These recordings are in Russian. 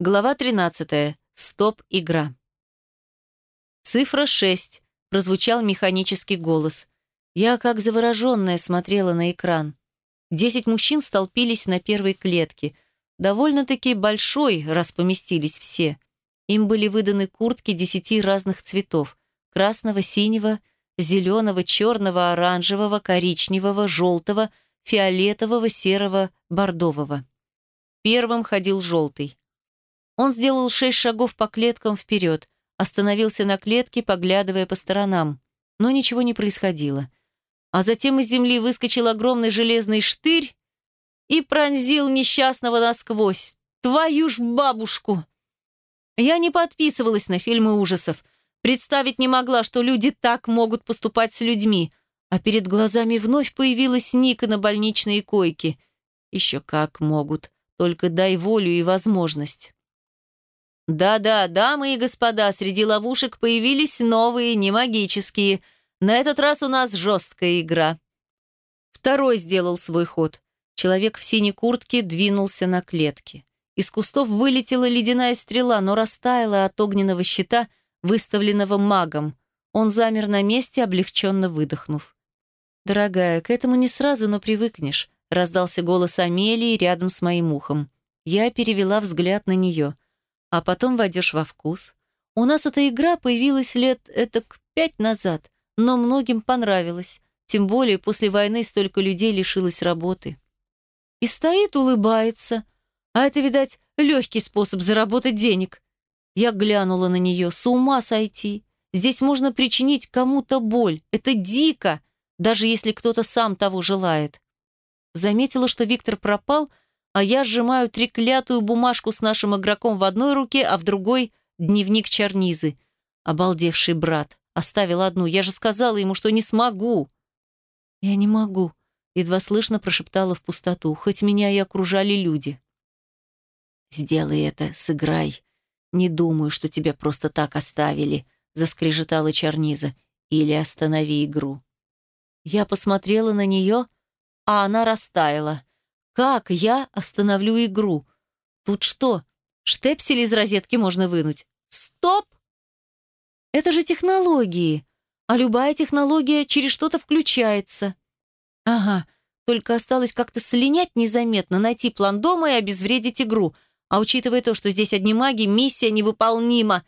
Глава 13. Стоп-игра. Цифра 6. Прозвучал механический голос. Я, как завороженная, смотрела на экран. Десять мужчин столпились на первой клетке. Довольно-таки большой, раз поместились все. Им были выданы куртки десяти разных цветов. Красного, синего, зеленого, черного, оранжевого, коричневого, желтого, фиолетового, серого, бордового. Первым ходил желтый. Он сделал шесть шагов по клеткам вперед, остановился на клетке, поглядывая по сторонам. Но ничего не происходило. А затем из земли выскочил огромный железный штырь и пронзил несчастного насквозь. Твою ж бабушку! Я не подписывалась на фильмы ужасов. Представить не могла, что люди так могут поступать с людьми. А перед глазами вновь появилась Ника на больничной койке. Еще как могут. Только дай волю и возможность. Да-да, дамы и господа, среди ловушек появились новые, не магические. На этот раз у нас жесткая игра. Второй сделал свой ход. Человек в синей куртке двинулся на клетке. Из кустов вылетела ледяная стрела, но растаяла от огненного щита, выставленного магом. Он замер на месте, облегченно выдохнув. «Дорогая, к этому не сразу, но привыкнешь», — раздался голос Амелии рядом с моим ухом. Я перевела взгляд на нее — а потом войдешь во вкус. У нас эта игра появилась лет этак пять назад, но многим понравилась, тем более после войны столько людей лишилось работы. И стоит, улыбается. А это, видать, легкий способ заработать денег. Я глянула на нее, с ума сойти. Здесь можно причинить кому-то боль. Это дико, даже если кто-то сам того желает. Заметила, что Виктор пропал, а я сжимаю треклятую бумажку с нашим игроком в одной руке, а в другой — дневник Чарнизы. Обалдевший брат. Оставил одну. Я же сказала ему, что не смогу. Я не могу. Едва слышно прошептала в пустоту, хоть меня и окружали люди. «Сделай это, сыграй. Не думаю, что тебя просто так оставили», — заскрежетала Чарниза. «Или останови игру». Я посмотрела на нее, а она растаяла. Как я остановлю игру? Тут что, штепсель из розетки можно вынуть? Стоп! Это же технологии. А любая технология через что-то включается. Ага, только осталось как-то слинять незаметно, найти план дома и обезвредить игру. А учитывая то, что здесь одни маги, миссия невыполнима.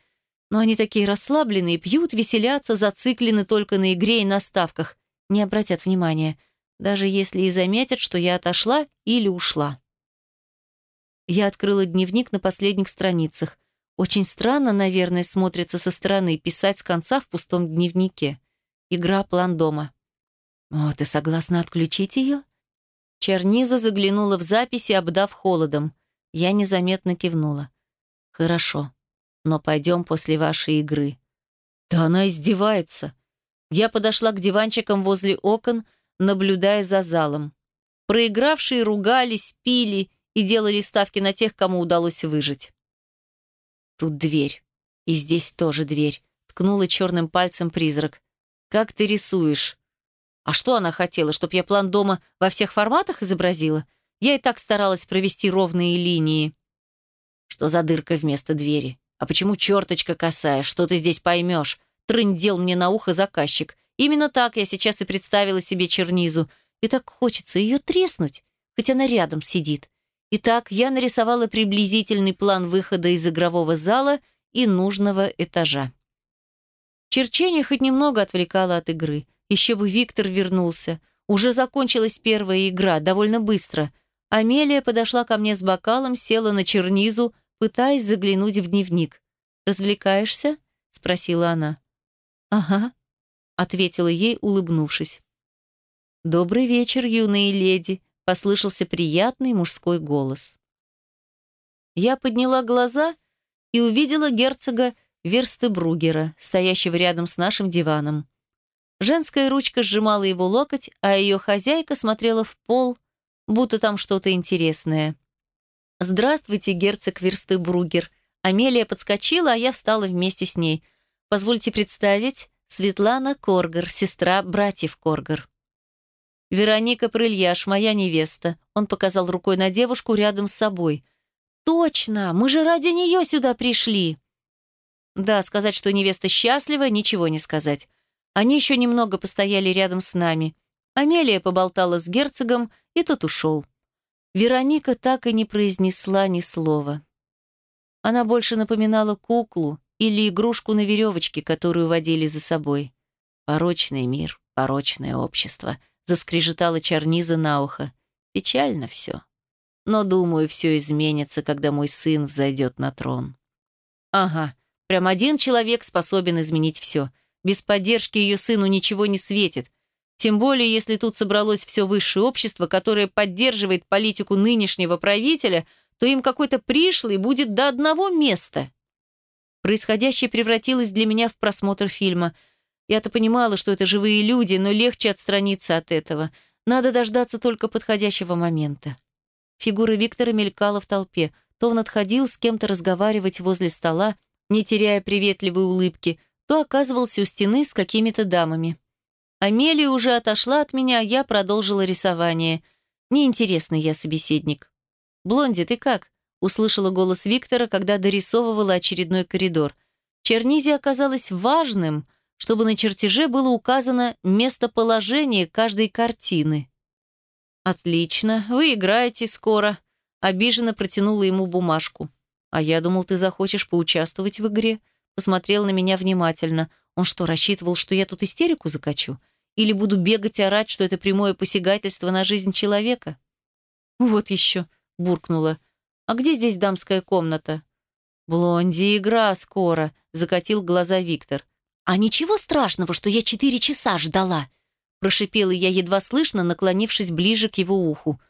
Но они такие расслабленные, пьют, веселятся, зациклены только на игре и на ставках. Не обратят внимания даже если и заметят, что я отошла или ушла. Я открыла дневник на последних страницах. Очень странно, наверное, смотрится со стороны писать с конца в пустом дневнике. Игра «План дома». «О, ты согласна отключить ее?» Черниза заглянула в записи, обдав холодом. Я незаметно кивнула. «Хорошо, но пойдем после вашей игры». «Да она издевается». Я подошла к диванчикам возле окон, наблюдая за залом. Проигравшие ругались, пили и делали ставки на тех, кому удалось выжить. Тут дверь. И здесь тоже дверь. Ткнула черным пальцем призрак. «Как ты рисуешь?» «А что она хотела, чтоб я план дома во всех форматах изобразила? Я и так старалась провести ровные линии». «Что за дырка вместо двери? А почему черточка косая? Что ты здесь поймешь?» Трындел мне на ухо заказчик. Именно так я сейчас и представила себе чернизу. И так хочется ее треснуть, хоть она рядом сидит. Итак, я нарисовала приблизительный план выхода из игрового зала и нужного этажа. Черчение хоть немного отвлекало от игры. Еще бы Виктор вернулся. Уже закончилась первая игра, довольно быстро. Амелия подошла ко мне с бокалом, села на чернизу, пытаясь заглянуть в дневник. «Развлекаешься?» — спросила она. «Ага», ответила ей, улыбнувшись. «Добрый вечер, юные леди», — послышался приятный мужской голос. Я подняла глаза и увидела герцога Верстебругера, стоящего рядом с нашим диваном. Женская ручка сжимала его локоть, а ее хозяйка смотрела в пол, будто там что-то интересное. «Здравствуйте, герцог Верстебругер». Амелия подскочила, а я встала вместе с ней. «Позвольте представить, Светлана Коргар, сестра братьев Коргар. Вероника Прыльяш, моя невеста. Он показал рукой на девушку рядом с собой. точно! Мы же ради нее сюда пришли!» Да, сказать, что невеста счастлива, ничего не сказать. Они еще немного постояли рядом с нами. Амелия поболтала с герцогом, и тот ушел. Вероника так и не произнесла ни слова. Она больше напоминала куклу или игрушку на веревочке, которую водили за собой. «Порочный мир, порочное общество», — заскрежетала Чарниза на ухо. «Печально все. Но, думаю, все изменится, когда мой сын взойдет на трон». «Ага, прям один человек способен изменить все. Без поддержки ее сыну ничего не светит. Тем более, если тут собралось все высшее общество, которое поддерживает политику нынешнего правителя, то им какой-то пришлый будет до одного места. Происходящее превратилось для меня в просмотр фильма. Я-то понимала, что это живые люди, но легче отстраниться от этого. Надо дождаться только подходящего момента. Фигура Виктора мелькала в толпе. То он отходил с кем-то разговаривать возле стола, не теряя приветливой улыбки, то оказывался у стены с какими-то дамами. Амелия уже отошла от меня, а я продолжила рисование. Неинтересный я собеседник. «Блонди, ты как?» — услышала голос Виктора, когда дорисовывала очередной коридор. Чернизе оказалось важным, чтобы на чертеже было указано местоположение каждой картины. «Отлично, вы играете скоро», — обиженно протянула ему бумажку. «А я думал, ты захочешь поучаствовать в игре», — посмотрел на меня внимательно. Он что, рассчитывал, что я тут истерику закачу? Или буду бегать и орать, что это прямое посягательство на жизнь человека? Вот еще, буркнула. А где здесь дамская комната? Блонди, игра скоро, закатил глаза Виктор. А ничего страшного, что я четыре часа ждала, прошипела я едва слышно, наклонившись ближе к его уху.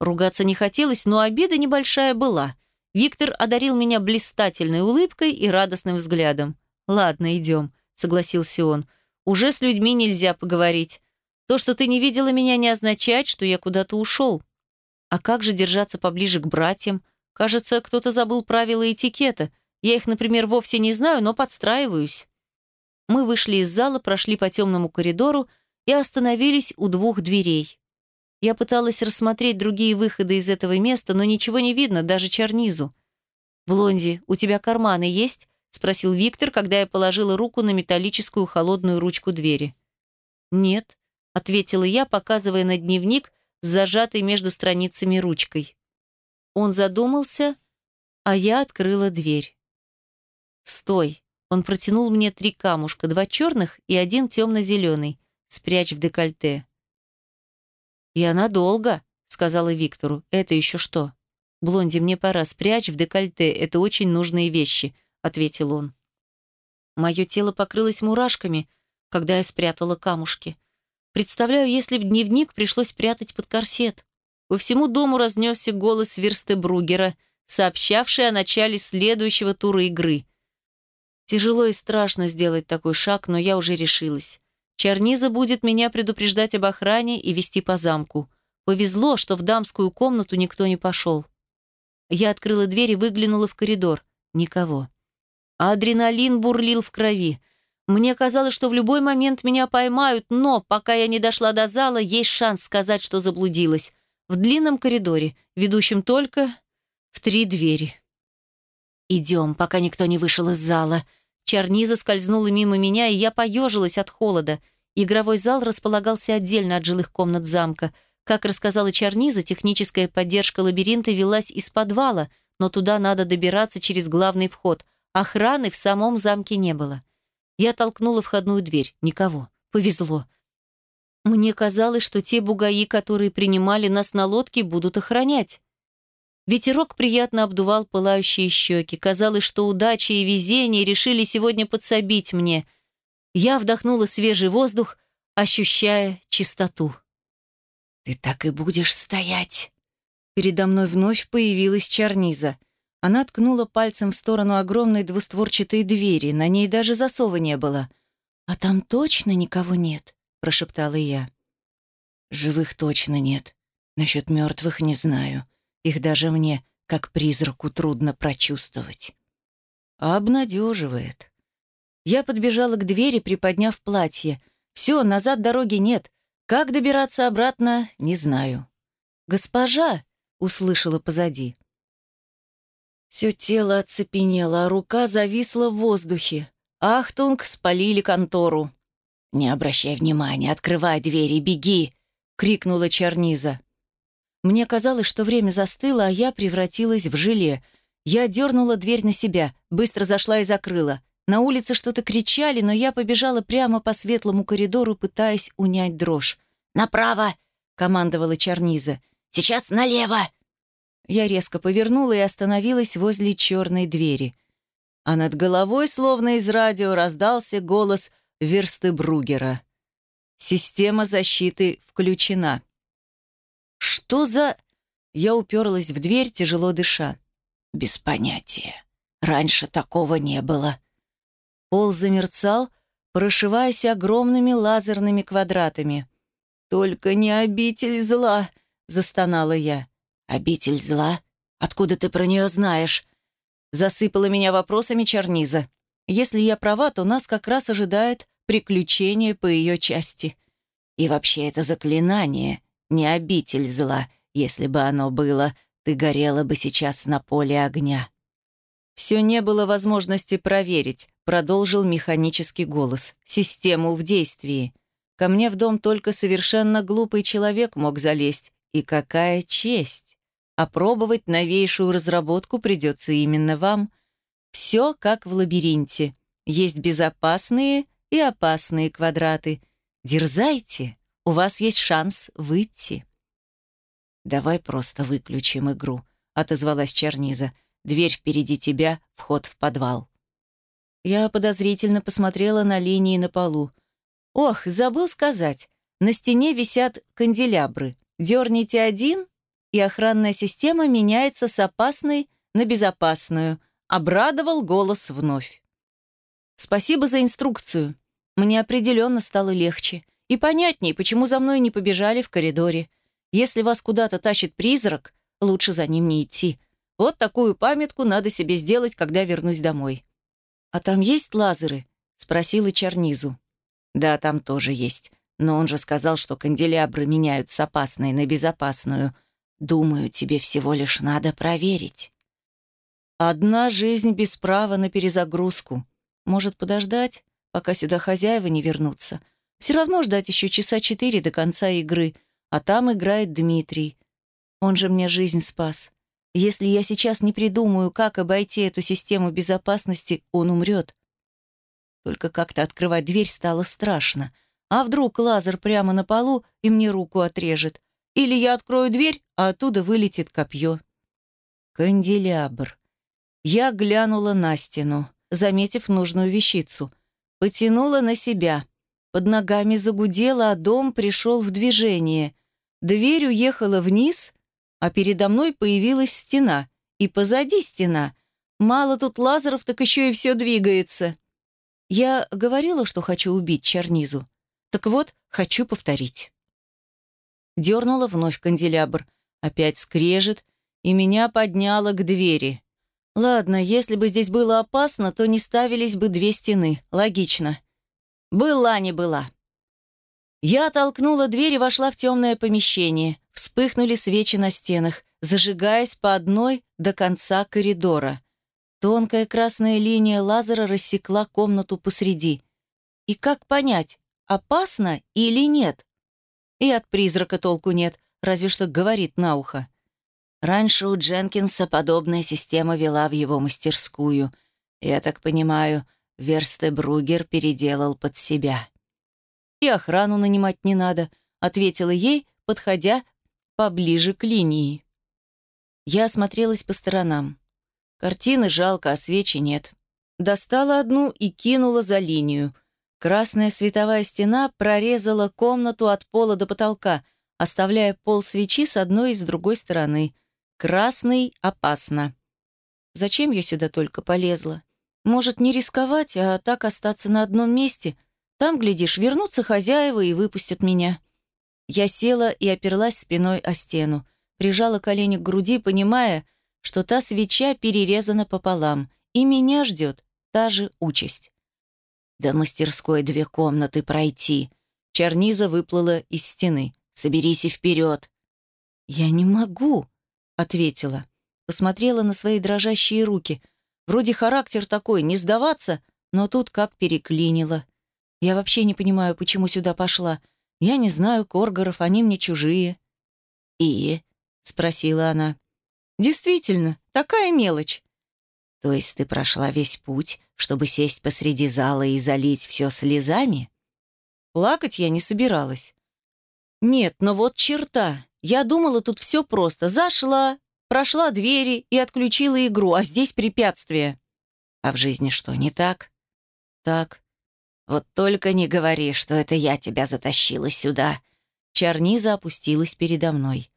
Ругаться не хотелось, но обида небольшая была. Виктор одарил меня блистательной улыбкой и радостным взглядом. «Ладно, идем», — согласился он. Уже с людьми нельзя поговорить. То, что ты не видела меня, не означает, что я куда-то ушел. А как же держаться поближе к братьям? Кажется, кто-то забыл правила этикета. Я их, например, вовсе не знаю, но подстраиваюсь. Мы вышли из зала, прошли по темному коридору и остановились у двух дверей. Я пыталась рассмотреть другие выходы из этого места, но ничего не видно, даже чернизу. «Блонди, у тебя карманы есть?» — спросил Виктор, когда я положила руку на металлическую холодную ручку двери. «Нет», — ответила я, показывая на дневник с зажатой между страницами ручкой. Он задумался, а я открыла дверь. «Стой!» Он протянул мне три камушка, два черных и один темно-зеленый. Спрячь в декольте. «Я надолго», — сказала Виктору. «Это еще что?» «Блонди, мне пора. Спрячь в декольте. Это очень нужные вещи. — ответил он. Мое тело покрылось мурашками, когда я спрятала камушки. Представляю, если б дневник пришлось прятать под корсет. По всему дому разнесся голос Верстебругера, сообщавший о начале следующего тура игры. Тяжело и страшно сделать такой шаг, но я уже решилась. Чарниза будет меня предупреждать об охране и вести по замку. Повезло, что в дамскую комнату никто не пошел. Я открыла дверь и выглянула в коридор. Никого адреналин бурлил в крови. Мне казалось, что в любой момент меня поймают, но, пока я не дошла до зала, есть шанс сказать, что заблудилась. В длинном коридоре, ведущем только в три двери. «Идем, пока никто не вышел из зала». Чарниза скользнула мимо меня, и я поежилась от холода. Игровой зал располагался отдельно от жилых комнат замка. Как рассказала Чарниза, техническая поддержка лабиринта велась из подвала, но туда надо добираться через главный вход – Охраны в самом замке не было. Я толкнула входную дверь. Никого. Повезло. Мне казалось, что те бугаи, которые принимали нас на лодке, будут охранять. Ветерок приятно обдувал пылающие щеки. Казалось, что удача и везение решили сегодня подсобить мне. Я вдохнула свежий воздух, ощущая чистоту. «Ты так и будешь стоять!» Передо мной вновь появилась Чарниза — она ткнула пальцем в сторону огромной двустворчатой двери, на ней даже засова не было. «А там точно никого нет?» — прошептала я. «Живых точно нет. Насчет мертвых не знаю. Их даже мне, как призраку, трудно прочувствовать». Обнадеживает. Я подбежала к двери, приподняв платье. Все, назад дороги нет. Как добираться обратно, не знаю. «Госпожа!» — услышала позади. Все тело оцепенело, а рука зависла в воздухе. Ахтунг спалили контору. «Не обращай внимания, открывай двери, беги!» — крикнула Черниза. Мне казалось, что время застыло, а я превратилась в желе. Я дернула дверь на себя, быстро зашла и закрыла. На улице что-то кричали, но я побежала прямо по светлому коридору, пытаясь унять дрожь. «Направо!» — командовала Черниза. «Сейчас налево!» Я резко повернула и остановилась возле черной двери. А над головой, словно из радио, раздался голос Верстебругера. «Система защиты включена». «Что за...» Я уперлась в дверь, тяжело дыша. «Без понятия. Раньше такого не было». Пол замерцал, прошиваясь огромными лазерными квадратами. «Только не обитель зла!» — застонала я. «Обитель зла? Откуда ты про нее знаешь?» Засыпала меня вопросами Черниза. «Если я права, то нас как раз ожидает приключение по ее части. И вообще это заклинание, не обитель зла. Если бы оно было, ты горела бы сейчас на поле огня». «Все не было возможности проверить», — продолжил механический голос. «Систему в действии. Ко мне в дом только совершенно глупый человек мог залезть. И какая честь! Опробовать новейшую разработку придется именно вам. Все как в лабиринте. Есть безопасные и опасные квадраты. Дерзайте, у вас есть шанс выйти. «Давай просто выключим игру», — отозвалась Черниза. «Дверь впереди тебя, вход в подвал». Я подозрительно посмотрела на линии на полу. «Ох, забыл сказать. На стене висят канделябры. Дерните один, и охранная система меняется с опасной на безопасную. Обрадовал голос вновь. Спасибо за инструкцию. Мне определенно стало легче. И понятнее, почему за мной не побежали в коридоре. Если вас куда-то тащит призрак, лучше за ним не идти. Вот такую памятку надо себе сделать, когда вернусь домой. «А там есть лазеры?» — спросила Чернизу. «Да, там тоже есть. Но он же сказал, что канделябры меняют с опасной на безопасную. Думаю, тебе всего лишь надо проверить. Одна жизнь без права на перезагрузку. Может подождать, пока сюда хозяева не вернутся. Все равно ждать еще часа четыре до конца игры, а там играет Дмитрий. Он же мне жизнь спас. Если я сейчас не придумаю, как обойти эту систему безопасности, он умрет. Только как-то открывать дверь стало страшно. А вдруг лазер прямо на полу и мне руку отрежет? Или я открою дверь, а оттуда вылетит копье. Канделябр. Я глянула на стену, заметив нужную вещицу. Потянула на себя. Под ногами загудело, а дом пришел в движение. Дверь уехала вниз, а передо мной появилась стена. И позади стена. Мало тут лазеров, так еще и все двигается. Я говорила, что хочу убить Чернизу. Так вот, хочу повторить. Дернула вновь канделябр. Опять скрежет, и меня подняло к двери. Ладно, если бы здесь было опасно, то не ставились бы две стены. Логично. Была не была. Я оттолкнула дверь и вошла в темное помещение. Вспыхнули свечи на стенах, зажигаясь по одной до конца коридора. Тонкая красная линия лазера рассекла комнату посреди. И как понять, опасно или нет? И от призрака толку нет, разве что говорит на ухо. Раньше у Дженкинса подобная система вела в его мастерскую. Я так понимаю, Верстебругер переделал под себя. «И охрану нанимать не надо», — ответила ей, подходя поближе к линии. Я осмотрелась по сторонам. Картины жалко, а свечи нет. Достала одну и кинула за линию. Красная световая стена прорезала комнату от пола до потолка, оставляя пол свечи с одной и с другой стороны. Красный опасно. Зачем я сюда только полезла? Может, не рисковать, а так остаться на одном месте? Там, глядишь, вернутся хозяева и выпустят меня. Я села и оперлась спиной о стену, прижала колени к груди, понимая, что та свеча перерезана пополам, и меня ждет та же участь. До мастерской две комнаты пройти. Черниза выплыла из стены. Соберись и вперед. Я не могу, ответила. Посмотрела на свои дрожащие руки. Вроде характер такой, не сдаваться, но тут как переклинило. Я вообще не понимаю, почему сюда пошла. Я не знаю Коргоров, они мне чужие. «И?» — спросила она. «Действительно, такая мелочь». «То есть ты прошла весь путь, чтобы сесть посреди зала и залить все слезами?» Плакать я не собиралась. «Нет, но вот черта. Я думала, тут все просто. Зашла, прошла двери и отключила игру, а здесь препятствие». «А в жизни что, не так?» «Так». «Вот только не говори, что это я тебя затащила сюда». Чарниза опустилась передо мной.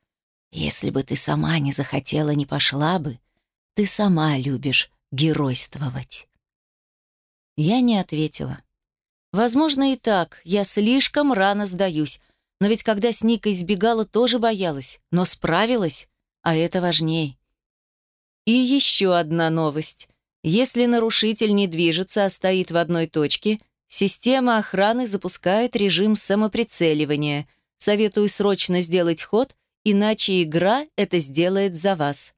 «Если бы ты сама не захотела, не пошла бы. Ты сама любишь геройствовать». Я не ответила. Возможно и так, я слишком рано сдаюсь, но ведь когда с Никой сбегала, тоже боялась, но справилась, а это важней. И еще одна новость. Если нарушитель не движется, а стоит в одной точке, система охраны запускает режим самоприцеливания. Советую срочно сделать ход, иначе игра это сделает за вас.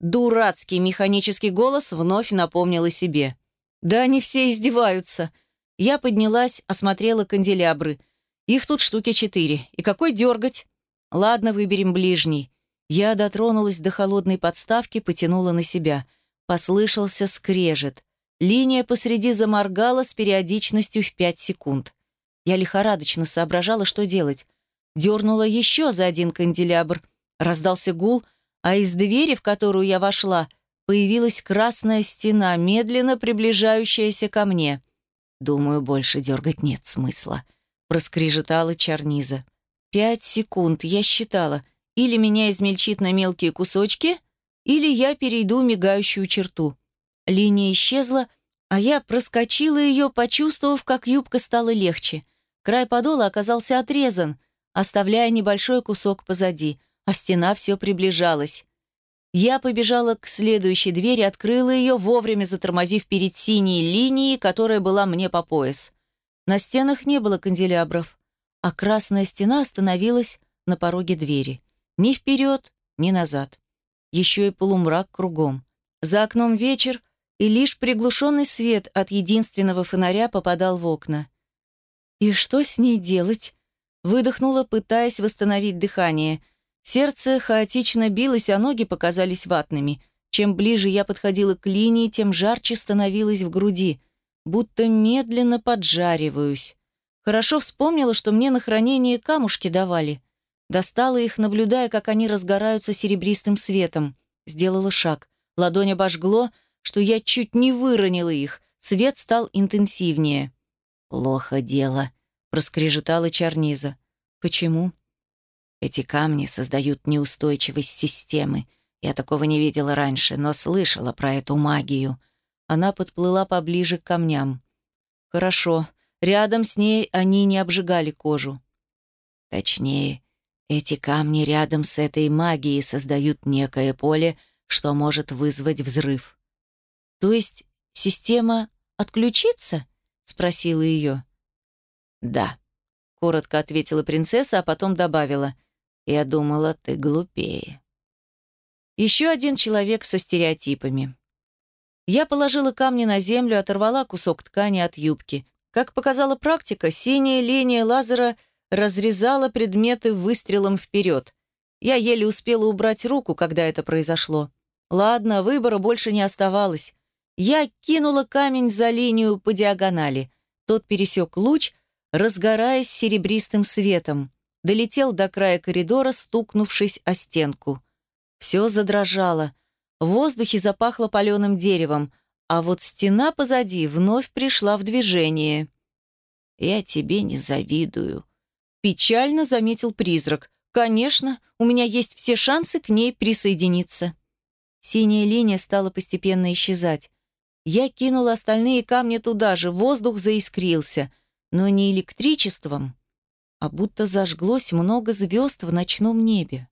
Дурацкий механический голос вновь напомнил о себе. Да они все издеваются. Я поднялась, осмотрела канделябры. Их тут штуки четыре. И какой дергать? Ладно, выберем ближний. Я дотронулась до холодной подставки, потянула на себя. Послышался скрежет. Линия посреди заморгала с периодичностью в пять секунд. Я лихорадочно соображала, что делать. Дернула еще за один канделябр. Раздался гул, а из двери, в которую я вошла, появилась красная стена, медленно приближающаяся ко мне. Думаю, больше дергать нет смысла. Проскрежетала Чарниза. Пять секунд, я считала. Или меня измельчит на мелкие кусочки, или я перейду мигающую черту. Линия исчезла, а я проскочила ее, почувствовав, как юбка стала легче. Край подола оказался отрезан, оставляя небольшой кусок позади, а стена все приближалась. Я побежала к следующей двери, открыла ее, вовремя затормозив перед синей линией, которая была мне по пояс. На стенах не было канделябров, а красная стена остановилась на пороге двери. Ни вперед, ни назад. Еще и полумрак кругом. За окном вечер, и лишь приглушенный свет от единственного фонаря попадал в окна. «И что с ней делать?» Выдохнула, пытаясь восстановить дыхание. Сердце хаотично билось, а ноги показались ватными. Чем ближе я подходила к линии, тем жарче становилось в груди, будто медленно поджариваюсь. Хорошо вспомнила, что мне на хранение камушки давали. Достала их, наблюдая, как они разгораются серебристым светом. Сделала шаг. Ладонь обожгло, что я чуть не выронила их. Свет стал интенсивнее. «Плохо дело», — проскрежетала Чарниза. «Почему?» «Эти камни создают неустойчивость системы. Я такого не видела раньше, но слышала про эту магию». Она подплыла поближе к камням. «Хорошо. Рядом с ней они не обжигали кожу». «Точнее, эти камни рядом с этой магией создают некое поле, что может вызвать взрыв. То есть система отключится? спросила ее. Да, коротко ответила принцесса, а потом добавила: Я думала, ты глупее. Еще один человек со стереотипами. Я положила камни на землю, оторвала кусок ткани от юбки. Как показала практика, синяя линия лазера — разрезала предметы выстрелом вперед. Я еле успела убрать руку, когда это произошло. Ладно, выбора больше не оставалось. Я кинула камень за линию по диагонали. Тот пересек луч, разгораясь серебристым светом. Долетел до края коридора, стукнувшись о стенку. Все задрожало. В воздухе запахло паленым деревом, а вот стена позади вновь пришла в движение. «Я тебе не завидую», Печально заметил призрак. Конечно, у меня есть все шансы к ней присоединиться. Синяя линия стала постепенно исчезать. Я кинула остальные камни туда же, воздух заискрился, но не электричеством, а будто зажглось много звезд в ночном небе.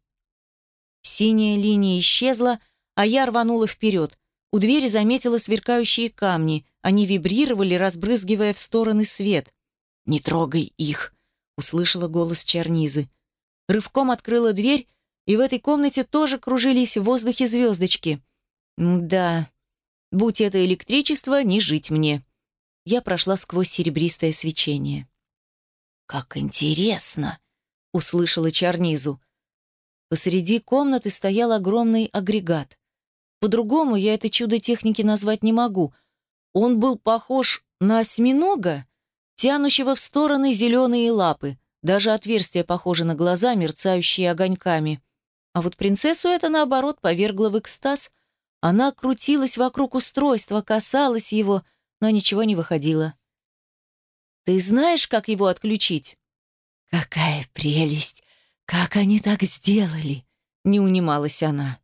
Синяя линия исчезла, а я рванула вперед. У двери заметила сверкающие камни. Они вибрировали, разбрызгивая в стороны свет. «Не трогай их!» услышала голос Чернизы. Рывком открыла дверь, и в этой комнате тоже кружились в воздухе звездочки. Да, будь это электричество, не жить мне. Я прошла сквозь серебристое свечение. «Как интересно!» — услышала Чарнизу. Посреди комнаты стоял огромный агрегат. По-другому я это чудо техники назвать не могу. Он был похож на осьминога, тянущего в стороны зеленые лапы. Даже отверстия похожи на глаза, мерцающие огоньками. А вот принцессу это, наоборот, повергло в экстаз. Она крутилась вокруг устройства, касалась его, но ничего не выходило. «Ты знаешь, как его отключить?» «Какая прелесть! Как они так сделали?» — не унималась она.